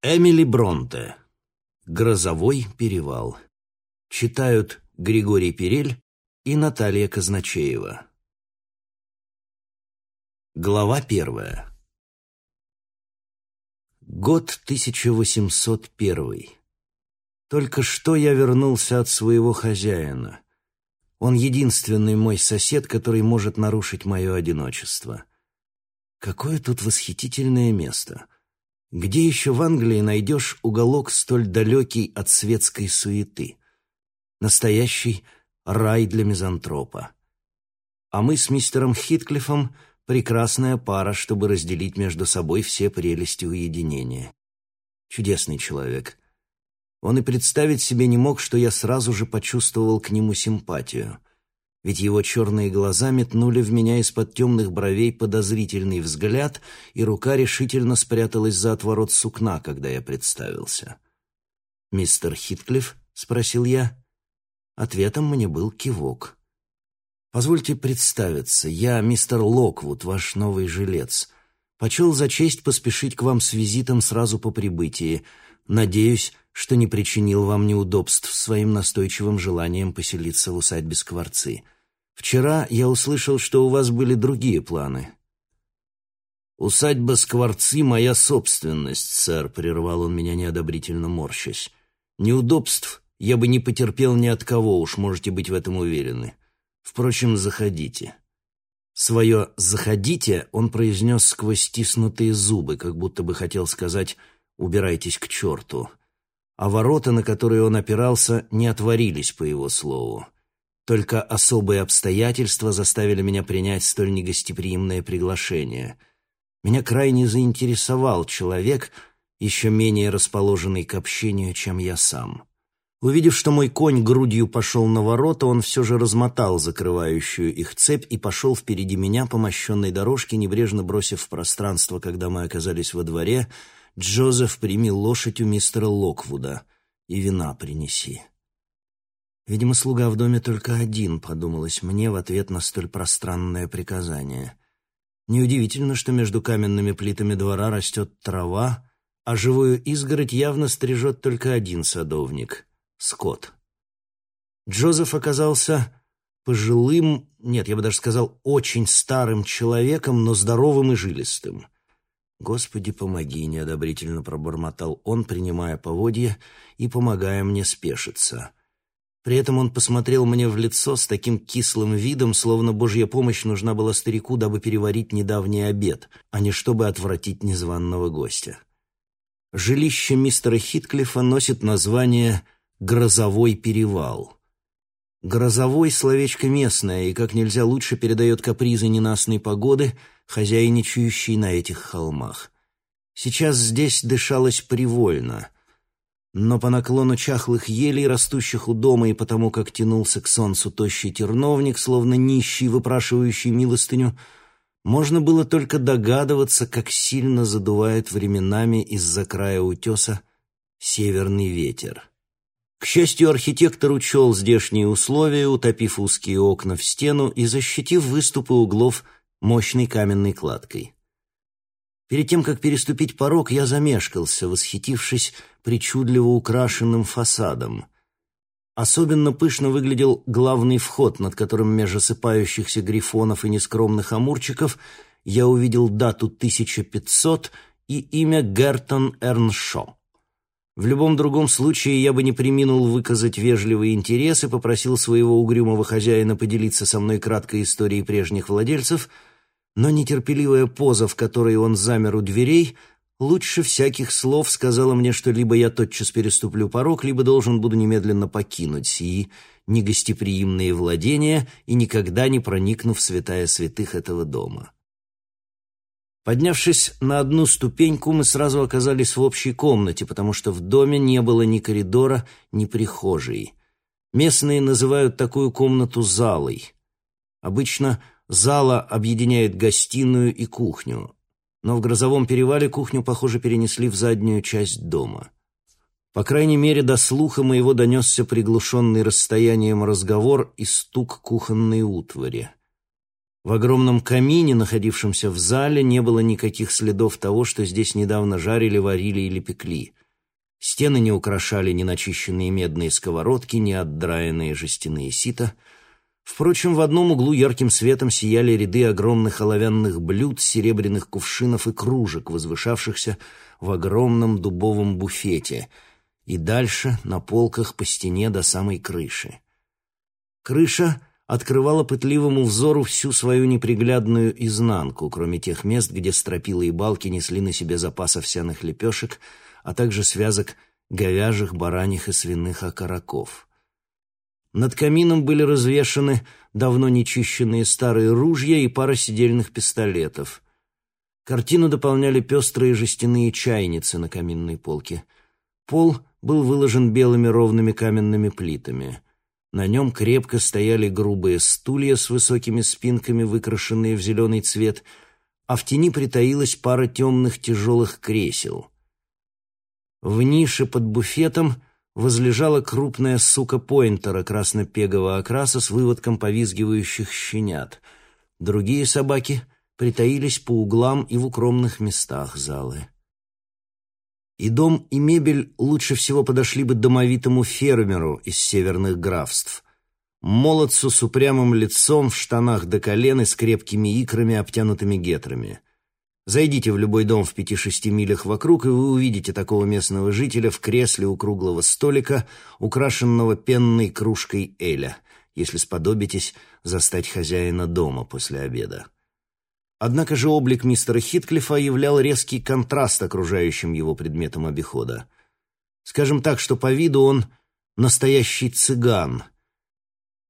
Эмили Бронте. Грозовой перевал. Читают Григорий Перель и Наталья Казначеева. Глава первая. Год 1801. Только что я вернулся от своего хозяина. Он единственный мой сосед, который может нарушить мое одиночество. Какое тут восхитительное место — где еще в Англии найдешь уголок столь далекий от светской суеты? Настоящий рай для мизантропа. А мы с мистером Хитклифом прекрасная пара, чтобы разделить между собой все прелести уединения. Чудесный человек. Он и представить себе не мог, что я сразу же почувствовал к нему симпатию ведь его черные глаза метнули в меня из-под темных бровей подозрительный взгляд, и рука решительно спряталась за отворот сукна, когда я представился. «Мистер Хитклифф?» — спросил я. Ответом мне был кивок. «Позвольте представиться, я мистер Локвуд, ваш новый жилец. Почел за честь поспешить к вам с визитом сразу по прибытии. Надеюсь, что не причинил вам неудобств своим настойчивым желанием поселиться в усадьбе Скворцы. Вчера я услышал, что у вас были другие планы». «Усадьба Скворцы — моя собственность, сэр», — прервал он меня неодобрительно морщась. «Неудобств я бы не потерпел ни от кого, уж можете быть в этом уверены. Впрочем, заходите». Свое «заходите» он произнес сквозь стиснутые зубы, как будто бы хотел сказать «убирайтесь к черту» а ворота, на которые он опирался, не отворились по его слову. Только особые обстоятельства заставили меня принять столь негостеприимное приглашение. Меня крайне заинтересовал человек, еще менее расположенный к общению, чем я сам. Увидев, что мой конь грудью пошел на ворота, он все же размотал закрывающую их цепь и пошел впереди меня по мощенной дорожке, небрежно бросив в пространство, когда мы оказались во дворе — Джозеф, прими лошадь у мистера Локвуда и вина принеси. Видимо, слуга в доме только один, подумалось мне в ответ на столь пространное приказание. Неудивительно, что между каменными плитами двора растет трава, а живую изгородь явно стрижет только один садовник — Скотт. Джозеф оказался пожилым, нет, я бы даже сказал, очень старым человеком, но здоровым и жилистым — «Господи, помоги!» — неодобрительно пробормотал он, принимая поводья и помогая мне спешиться. При этом он посмотрел мне в лицо с таким кислым видом, словно божья помощь нужна была старику, дабы переварить недавний обед, а не чтобы отвратить незваного гостя. Жилище мистера Хитклифа носит название «Грозовой перевал». Грозовой — словечко местное, и как нельзя лучше передает капризы ненастной погоды — хозяйничающий на этих холмах. Сейчас здесь дышалось привольно, но по наклону чахлых елей, растущих у дома, и потому как тянулся к солнцу тощий терновник, словно нищий, выпрашивающий милостыню, можно было только догадываться, как сильно задувает временами из-за края утеса северный ветер. К счастью, архитектор учел здешние условия, утопив узкие окна в стену и защитив выступы углов – мощной каменной кладкой. Перед тем, как переступить порог, я замешкался, восхитившись причудливо украшенным фасадом. Особенно пышно выглядел главный вход, над которым меж осыпающихся грифонов и нескромных амурчиков я увидел дату 1500 и имя Гертон Эрншо. В любом другом случае я бы не приминул выказать вежливый интерес и попросил своего угрюмого хозяина поделиться со мной краткой историей прежних владельцев — но нетерпеливая поза, в которой он замер у дверей, лучше всяких слов сказала мне, что либо я тотчас переступлю порог, либо должен буду немедленно покинуть сии негостеприимные владения и никогда не проникну в святая святых этого дома. Поднявшись на одну ступеньку, мы сразу оказались в общей комнате, потому что в доме не было ни коридора, ни прихожей. Местные называют такую комнату залой. Обычно Зала объединяет гостиную и кухню, но в грозовом перевале кухню, похоже, перенесли в заднюю часть дома. По крайней мере, до слуха моего донесся приглушенный расстоянием разговор и стук кухонной утвари. В огромном камине, находившемся в зале, не было никаких следов того, что здесь недавно жарили, варили или пекли. Стены не украшали ни начищенные медные сковородки, ни отдраенные жестяные сита. Впрочем, в одном углу ярким светом сияли ряды огромных оловянных блюд, серебряных кувшинов и кружек, возвышавшихся в огромном дубовом буфете, и дальше на полках по стене до самой крыши. Крыша открывала пытливому взору всю свою неприглядную изнанку, кроме тех мест, где стропила и балки несли на себе запас овсяных лепешек, а также связок говяжьих, бараньих и свиных окороков. Над камином были развешаны давно нечищенные старые ружья и пара сидельных пистолетов. Картину дополняли пестрые жестяные чайницы на каминной полке. Пол был выложен белыми ровными каменными плитами — на нем крепко стояли грубые стулья с высокими спинками, выкрашенные в зеленый цвет, а в тени притаилась пара темных тяжелых кресел. В нише под буфетом возлежала крупная сука поинтера краснопегового окраса с выводком повизгивающих щенят. Другие собаки притаились по углам и в укромных местах залы. И дом, и мебель лучше всего подошли бы домовитому фермеру из северных графств. Молодцу с упрямым лицом в штанах до колен и с крепкими икрами, обтянутыми гетрами. Зайдите в любой дом в пяти-шести милях вокруг, и вы увидите такого местного жителя в кресле у круглого столика, украшенного пенной кружкой эля, если сподобитесь застать хозяина дома после обеда. Однако же облик мистера Хитклифа являл резкий контраст окружающим его предметам обихода. Скажем так, что по виду он настоящий цыган,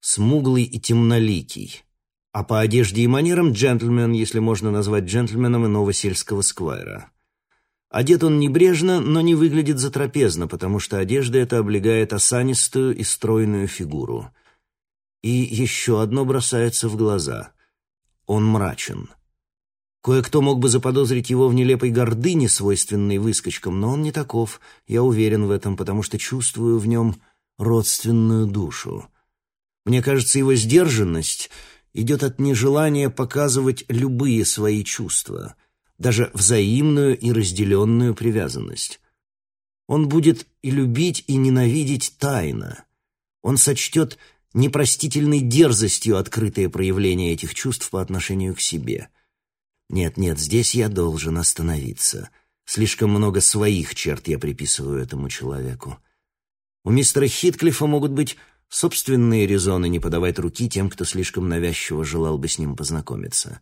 смуглый и темноликий, а по одежде и манерам джентльмен, если можно назвать джентльменом иного сельского сквайра. Одет он небрежно, но не выглядит затрапезно, потому что одежда эта облегает осанистую и стройную фигуру. И еще одно бросается в глаза. Он мрачен. Кое-кто мог бы заподозрить его в нелепой гордыне, свойственной выскочкам, но он не таков, я уверен в этом, потому что чувствую в нем родственную душу. Мне кажется, его сдержанность идет от нежелания показывать любые свои чувства, даже взаимную и разделенную привязанность. Он будет и любить, и ненавидеть тайно. Он сочтет непростительной дерзостью открытое проявление этих чувств по отношению к себе — нет, нет, здесь я должен остановиться. Слишком много своих черт я приписываю этому человеку. У мистера Хитклифа могут быть собственные резоны не подавать руки тем, кто слишком навязчиво желал бы с ним познакомиться.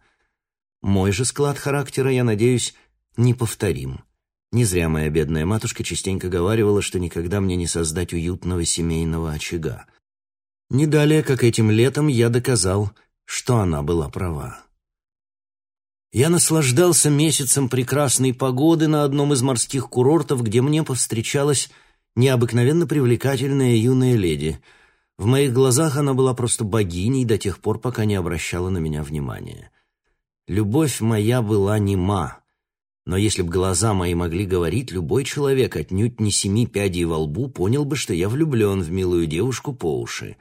Мой же склад характера, я надеюсь, неповторим. Не зря моя бедная матушка частенько говаривала, что никогда мне не создать уютного семейного очага. Не далее, как этим летом, я доказал, что она была права. Я наслаждался месяцем прекрасной погоды на одном из морских курортов, где мне повстречалась необыкновенно привлекательная юная леди. В моих глазах она была просто богиней до тех пор, пока не обращала на меня внимания. Любовь моя была нема, но если б глаза мои могли говорить, любой человек, отнюдь не семи пядей во лбу, понял бы, что я влюблен в милую девушку по уши.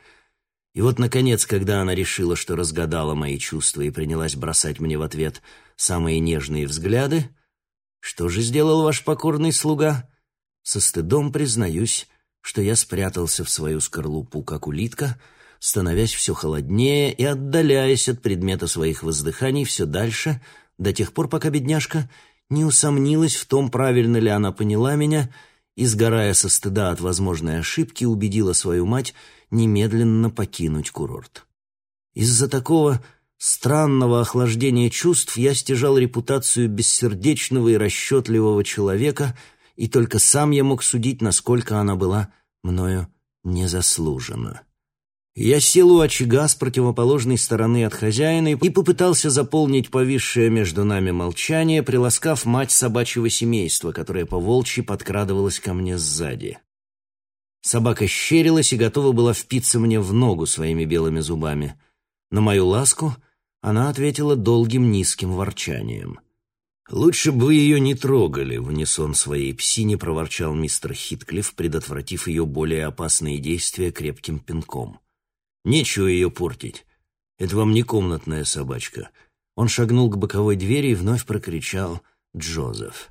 И вот, наконец, когда она решила, что разгадала мои чувства и принялась бросать мне в ответ самые нежные взгляды, что же сделал ваш покорный слуга? Со стыдом признаюсь, что я спрятался в свою скорлупу, как улитка, становясь все холоднее и отдаляясь от предмета своих воздыханий все дальше, до тех пор, пока бедняжка не усомнилась в том, правильно ли она поняла меня, и, сгорая со стыда от возможной ошибки, убедила свою мать немедленно покинуть курорт. Из-за такого странного охлаждения чувств я стяжал репутацию бессердечного и расчетливого человека, и только сам я мог судить, насколько она была мною незаслужена. Я сел у очага с противоположной стороны от хозяина и попытался заполнить повисшее между нами молчание, приласкав мать собачьего семейства, которая по волчьи подкрадывалась ко мне сзади. Собака щерилась и готова была впиться мне в ногу своими белыми зубами. На мою ласку она ответила долгим низким ворчанием. «Лучше бы ее не трогали», — в своей псине проворчал мистер Хитклифф, предотвратив ее более опасные действия крепким пинком. «Нечего ее портить. Это вам не комнатная собачка». Он шагнул к боковой двери и вновь прокричал «Джозеф».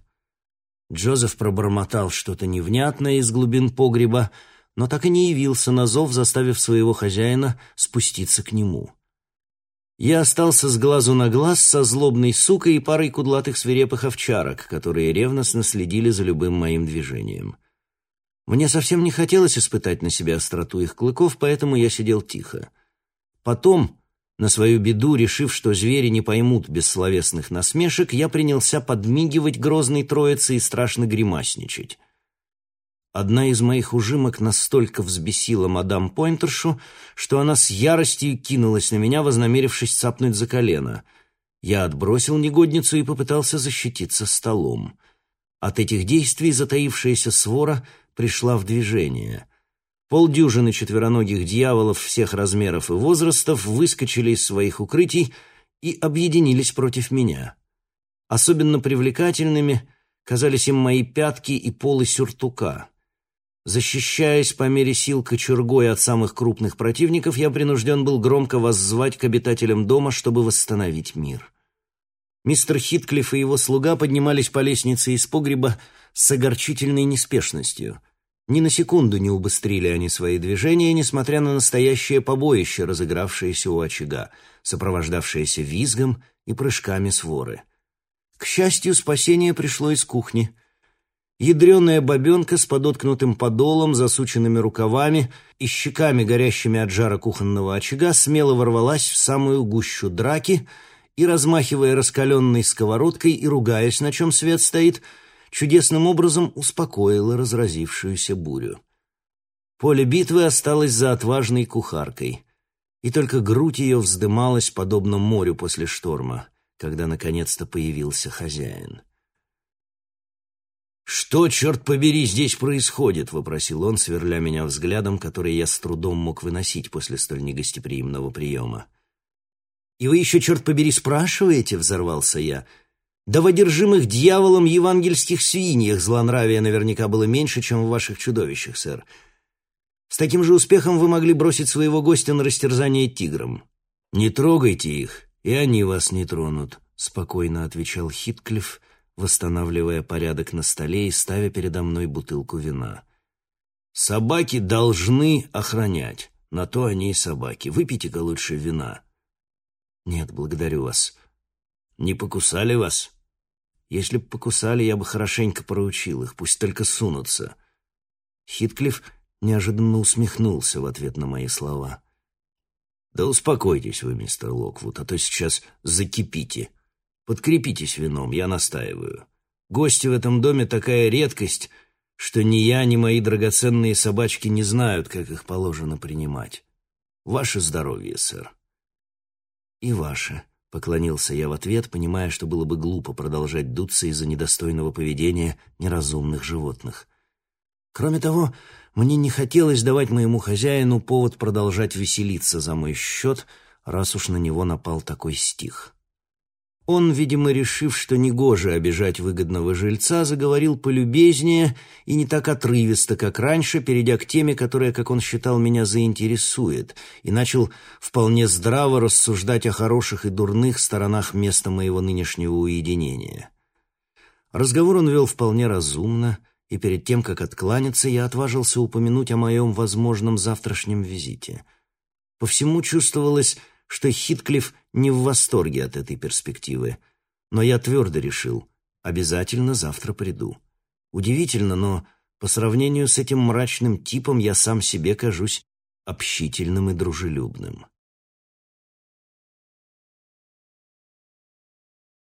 Джозеф пробормотал что-то невнятное из глубин погреба, но так и не явился на зов, заставив своего хозяина спуститься к нему. Я остался с глазу на глаз со злобной сукой и парой кудлатых свирепых овчарок, которые ревностно следили за любым моим движением. Мне совсем не хотелось испытать на себе остроту их клыков, поэтому я сидел тихо. Потом, на свою беду, решив, что звери не поймут бессловесных насмешек, я принялся подмигивать грозной троице и страшно гримасничать. Одна из моих ужимок настолько взбесила мадам Пойнтершу, что она с яростью кинулась на меня, вознамерившись цапнуть за колено. Я отбросил негодницу и попытался защититься столом. От этих действий затаившаяся свора пришла в движение. Полдюжины четвероногих дьяволов всех размеров и возрастов выскочили из своих укрытий и объединились против меня. Особенно привлекательными казались им мои пятки и полы сюртука — Защищаясь по мере сил кочергой от самых крупных противников, я принужден был громко воззвать к обитателям дома, чтобы восстановить мир. Мистер Хитклифф и его слуга поднимались по лестнице из погреба с огорчительной неспешностью. Ни на секунду не убыстрили они свои движения, несмотря на настоящее побоище, разыгравшееся у очага, сопровождавшееся визгом и прыжками своры. К счастью, спасение пришло из кухни — Ядреная бабенка с подоткнутым подолом, засученными рукавами и щеками, горящими от жара кухонного очага, смело ворвалась в самую гущу драки и, размахивая раскаленной сковородкой и ругаясь, на чем свет стоит, чудесным образом успокоила разразившуюся бурю. Поле битвы осталось за отважной кухаркой, и только грудь ее вздымалась, подобно морю после шторма, когда наконец-то появился хозяин. «Что, черт побери, здесь происходит?» — вопросил он, сверля меня взглядом, который я с трудом мог выносить после столь негостеприимного приема. «И вы еще, черт побери, спрашиваете?» — взорвался я. «Да в одержимых дьяволом евангельских свиньях злонравия наверняка было меньше, чем в ваших чудовищах, сэр. С таким же успехом вы могли бросить своего гостя на растерзание тигром». «Не трогайте их, и они вас не тронут», — спокойно отвечал Хитклифф, — восстанавливая порядок на столе и ставя передо мной бутылку вина. «Собаки должны охранять. На то они и собаки. Выпейте-ка лучше вина». «Нет, благодарю вас». «Не покусали вас?» «Если б покусали, я бы хорошенько проучил их. Пусть только сунутся». Хитклифф неожиданно усмехнулся в ответ на мои слова. «Да успокойтесь вы, мистер Локвуд, а то сейчас закипите». Подкрепитесь вином, я настаиваю. Гости в этом доме такая редкость, что ни я, ни мои драгоценные собачки не знают, как их положено принимать. Ваше здоровье, сэр. И ваше, поклонился я в ответ, понимая, что было бы глупо продолжать дуться из-за недостойного поведения неразумных животных. Кроме того, мне не хотелось давать моему хозяину повод продолжать веселиться за мой счет, раз уж на него напал такой стих. Он, видимо, решив, что негоже обижать выгодного жильца, заговорил полюбезнее и не так отрывисто, как раньше, перейдя к теме, которая, как он считал, меня заинтересует, и начал вполне здраво рассуждать о хороших и дурных сторонах места моего нынешнего уединения. Разговор он вел вполне разумно, и перед тем, как откланяться, я отважился упомянуть о моем возможном завтрашнем визите. По всему чувствовалось что Хитклифф не в восторге от этой перспективы. Но я твердо решил, обязательно завтра приду. Удивительно, но по сравнению с этим мрачным типом я сам себе кажусь общительным и дружелюбным.